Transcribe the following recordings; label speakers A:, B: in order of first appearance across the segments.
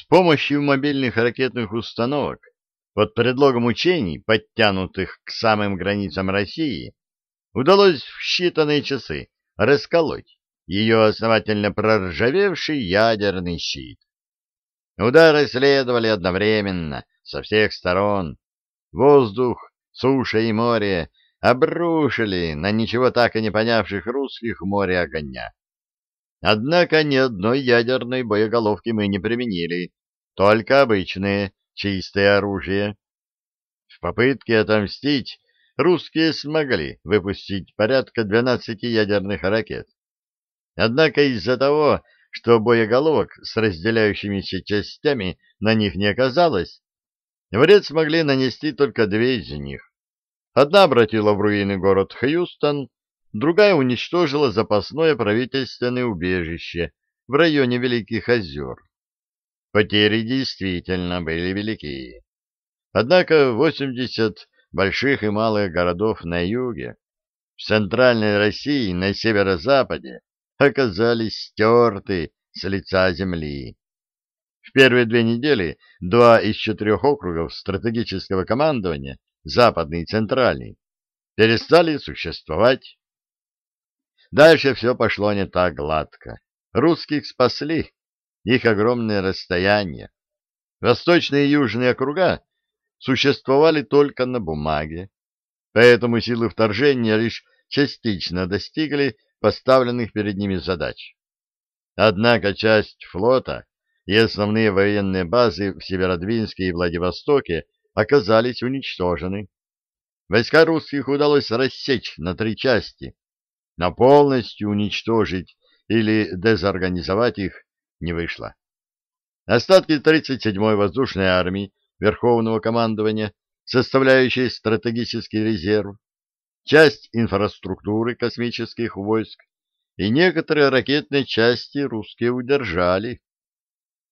A: С помощью мобильных ракетных установок под предлогом учений, подтянутых к самым границам России, удалось в считанные часы расколоть ее основательно проржавевший ядерный щит. Удары следовали одновременно со всех сторон. Воздух, суша и море обрушили на ничего так и не понявших русских море огня. Однако ни одной ядерной боеголовки мы не применили, только обычные, чистое оружие. В попытке отомстить русские смогли выпустить порядка 12 ядерных ракет. Однако из-за того, что боеголовок с разделяющимися частями на них не оказалось, вред смогли нанести только две из них. Одна обратила в руины город Хьюстон, другая уничтожила запасное правительственное убежище в районе Великих озер. Потери действительно были велики. Однако 80 больших и малых городов на юге, в центральной России на северо-западе оказались стерты с лица земли. В первые две недели два из четырех округов стратегического командования, западный и центральный, перестали существовать. Дальше все пошло не так гладко. Русских спасли, их огромное расстояние. Восточные и южные округа существовали только на бумаге, поэтому силы вторжения лишь частично достигли поставленных перед ними задач. Однако часть флота и основные военные базы в Северодвинске и Владивостоке оказались уничтожены. Войска русских удалось рассечь на три части, но полностью уничтожить или дезорганизовать их не вышло. Остатки 37-й воздушной армии Верховного командования, составляющие стратегический резерв, часть инфраструктуры космических войск и некоторые ракетные части русские удержали.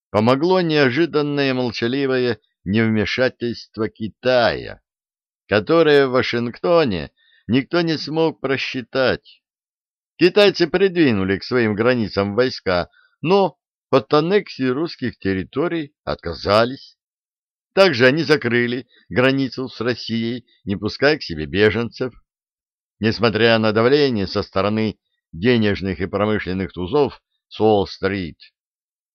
A: Помогло неожиданное молчаливое невмешательство Китая, которое в Вашингтоне никто не смог просчитать. Китайцы придвинули к своим границам войска, но от аннексии русских территорий отказались. Также они закрыли границу с Россией, не пуская к себе беженцев. Несмотря на давление со стороны денежных и промышленных тузов с Уолл-стрит,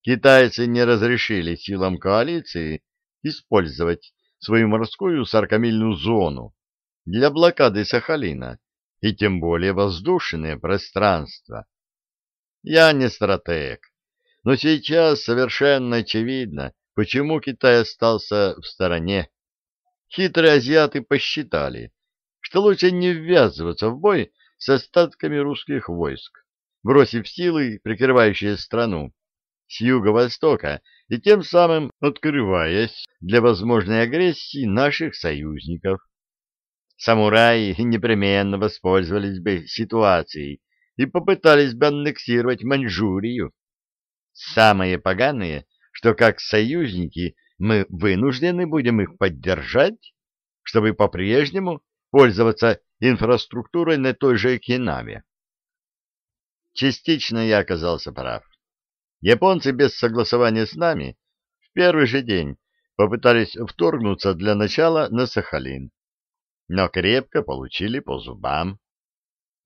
A: китайцы не разрешили силам коалиции использовать свою морскую сорокамильную зону для блокады Сахалина и тем более воздушное пространство. Я не стратег, но сейчас совершенно очевидно, почему Китай остался в стороне. Хитрые азиаты посчитали, что лучше не ввязываться в бой с остатками русских войск, бросив силы, прикрывающие страну с юго-востока и тем самым открываясь для возможной агрессии наших союзников. Самураи непременно воспользовались бы ситуацией и попытались бы аннексировать Маньчжурию. Самое поганое, что как союзники мы вынуждены будем их поддержать, чтобы по-прежнему пользоваться инфраструктурой на той же Окинаве. Частично я оказался прав. Японцы без согласования с нами в первый же день попытались вторгнуться для начала на Сахалин, но крепко получили по зубам.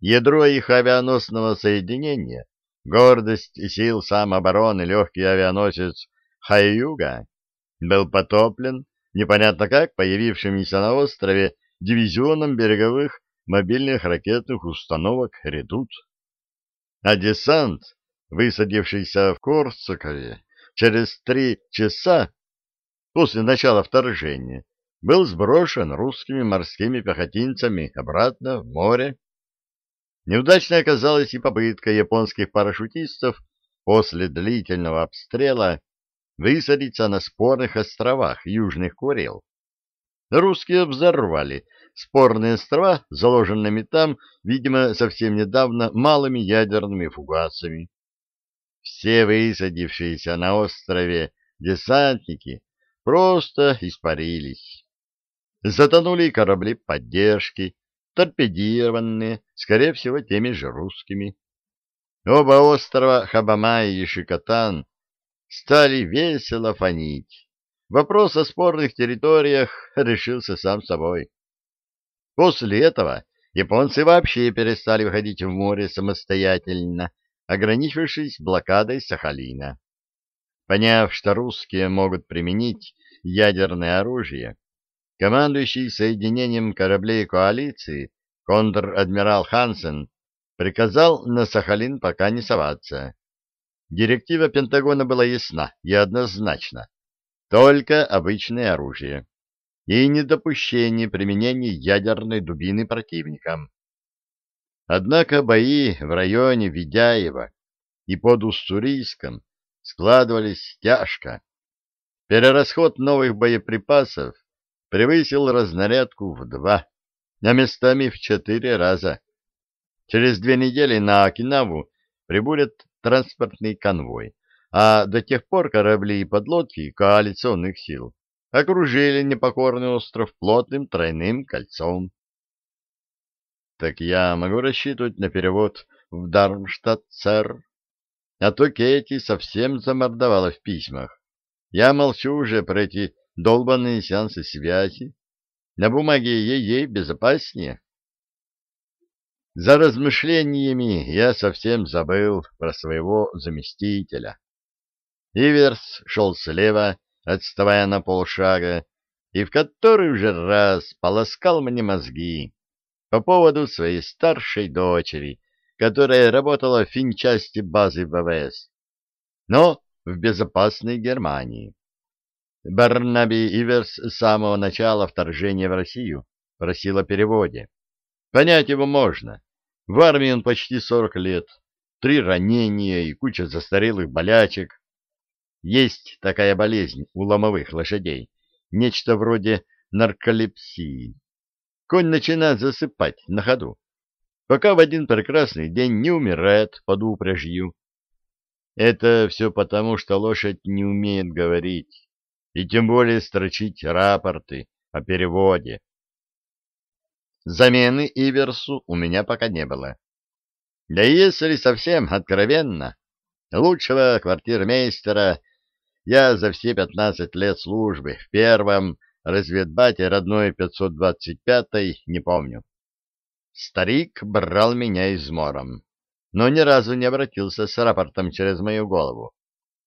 A: Ядро их авианосного соединения, гордость и сил самообороны легкий авианосец Хайюга, был потоплен непонятно как появившимися на острове дивизионом береговых мобильных ракетных установок «Редут». А десант, высадившийся в Корсакове через три часа после начала вторжения, был сброшен русскими морскими пехотинцами обратно в море. Неудачной оказалась и попытка японских парашютистов после длительного обстрела высадиться на спорных островах Южных Курил. Русские взорвали спорные острова, заложенными там, видимо, совсем недавно малыми ядерными фугасами. Все высадившиеся на острове десантники просто испарились. Затонули корабли поддержки, торпедированные, скорее всего, теми же русскими. Оба острова Хабамай и Шикотан стали весело фонить. Вопрос о спорных территориях решился сам собой. После этого японцы вообще перестали выходить в море самостоятельно, ограничившись блокадой Сахалина. Поняв, что русские могут применить ядерное оружие, командующий соединением кораблей коалиции контр-адмирал Хансен приказал на Сахалин пока не соваться. Директива Пентагона была ясна и однозначна. Только обычное оружие и недопущение применения ядерной дубины противникам. Однако бои в районе Ведяева и под Уссурийском складывались тяжко. Перерасход новых боеприпасов превысил разнарядку в два, а местами в четыре раза. Через две недели на Окинаву прибудет транспортный конвой, а до тех пор корабли и подлодки коалиционных сил окружили непокорный остров плотным тройным кольцом. Так я могу рассчитывать на перевод в Дармштадт, сэр? А то Кетти совсем замордовала в письмах. Я молчу уже про эти долбанные сеансы связи. На бумаге ей-ей безопаснее. За размышлениями я совсем забыл про своего заместителя. Иверс шел слева, отставая на полшага, и в который уже раз полоскал мне мозги по поводу своей старшей дочери, которая работала в финчасти базы ВВС, но в безопасной Германии. Барнаби Иверс с самого начала вторжения в Россию просил о переводе. Понять его можно. В армии он почти сорок лет, три ранения и куча застарелых болячек. Есть такая болезнь у ломовых лошадей, нечто вроде нарколепсии. Конь начинает засыпать на ходу, пока в один прекрасный день не умирает под упряжью. Это все потому, что лошадь не умеет говорить, и тем более строчить рапорты о переводе. Замены Иверсу у меня пока не было. Да если совсем откровенно, лучшего квартирмейстера я за все пятнадцать лет службы в первом разведбате родной 525-й не помню. Старик брал меня измором, но ни разу не обратился с рапортом через мою голову.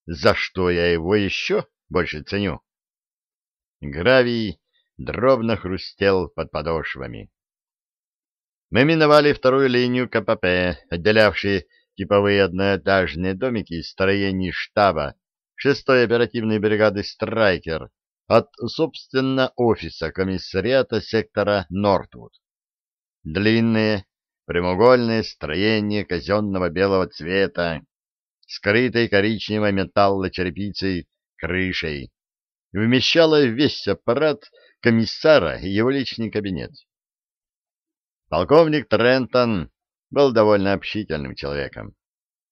A: За что я его еще больше ценю? Гравий дробно хрустел под подошвами. Мы миновали вторую линию КПП, отделявшие типовые одноэтажные домики из строений штаба 6-й оперативной бригады «Страйкер» от, собственно, офиса комиссариата сектора Нортвуд. Длинные прямоугольное строение казенного белого цвета, скрытой коричневой металлочерепицей крышей, вмещало весь аппарат комиссара и его личный кабинет. Полковник Трентон был довольно общительным человеком.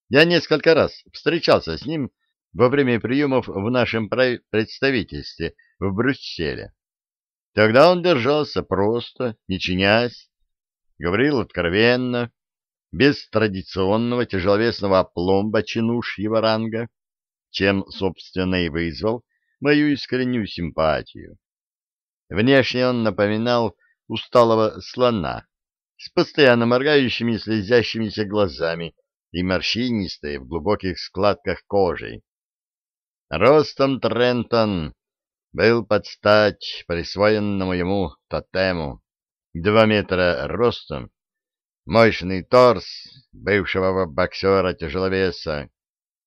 A: Я несколько раз встречался с ним во время приемов в нашем представительстве в Брюсселе. Тогда он держался просто, не чинясь, говорил откровенно, без традиционного тяжеловесного опломба чинушьего ранга, чем, собственно, и вызвал мою искреннюю симпатию. Внешне он напоминал усталого слона, с постоянно моргающими слезящимися глазами и морщинистой в глубоких складках кожей. Ростом Трентон был под стать присвоенному ему тотему. Два метра ростом, мощный торс бывшего боксера-тяжеловеса,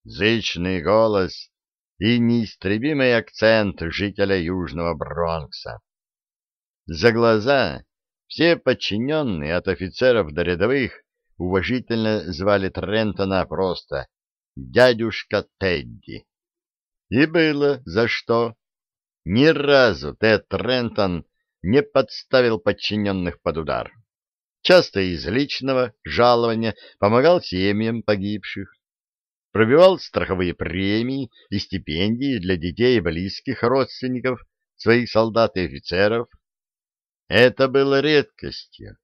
A: зычный голос и неистребимый акцент жителя Южного Бронкса. За глаза все подчиненные от офицеров до рядовых уважительно звали Трентона просто «дядюшка Тедди». И было за что. Ни разу Тед Трентон не подставил подчиненных под удар. Часто из личного жалования помогал семьям погибших, пробивал страховые премии и стипендии для детей и близких родственников своих солдат и офицеров, это было редкостью.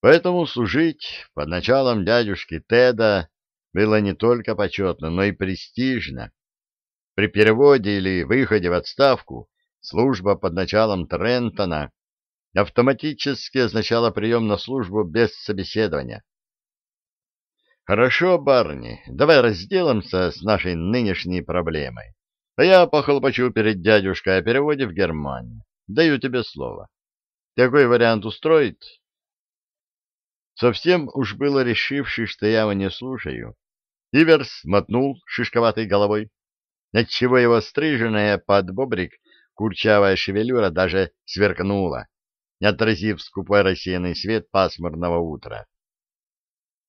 A: Поэтому служить под началом дядюшки Теда было не только почетно, но и престижно. при переводе или выходе в отставку служба под началом Трентона автоматически означала прием на службу без собеседования. Хорошо, Барни, давай разделаемся с нашей нынешней проблемой. А я похлопочу перед дядюшкой о переводе в Германию. Даю тебе слово. Такой вариант устроит? Совсем уж было решивший, что я его не слушаю. Иверс мотнул шишковатой головой, отчего его стриженная под бобрик курчавая шевелюра даже сверкнула, отразив скупой рассеянный свет пасмурного утра.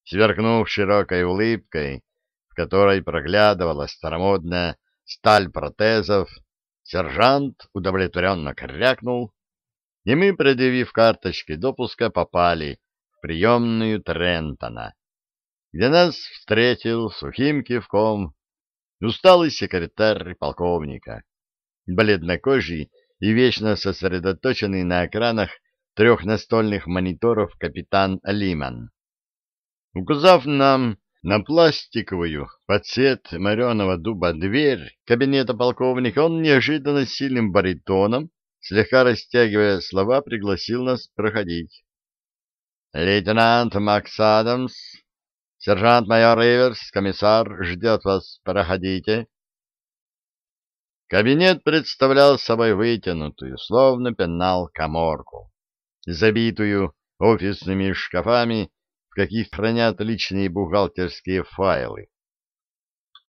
A: Сверкнув широкой улыбкой, в которой проглядывала старомодная сталь протезов, сержант удовлетворенно крякнул, и мы, предъявив карточки допуска, попали в приемную Трентона, где нас встретил сухим кивком усталый секретарь полковника, бледнокожий и вечно сосредоточенный на экранах трех настольных мониторов капитан Лиман. Указав нам на пластиковую под цвет мореного дуба дверь кабинета полковника, он неожиданно сильным баритоном, слегка растягивая слова, пригласил нас проходить. «Лейтенант Макс Адамс, сержант-майор Риверс, комиссар, ждет вас. Проходите». Кабинет представлял собой вытянутую, словно пенал, коморку, забитую офисными шкафами каких хранят личные бухгалтерские файлы.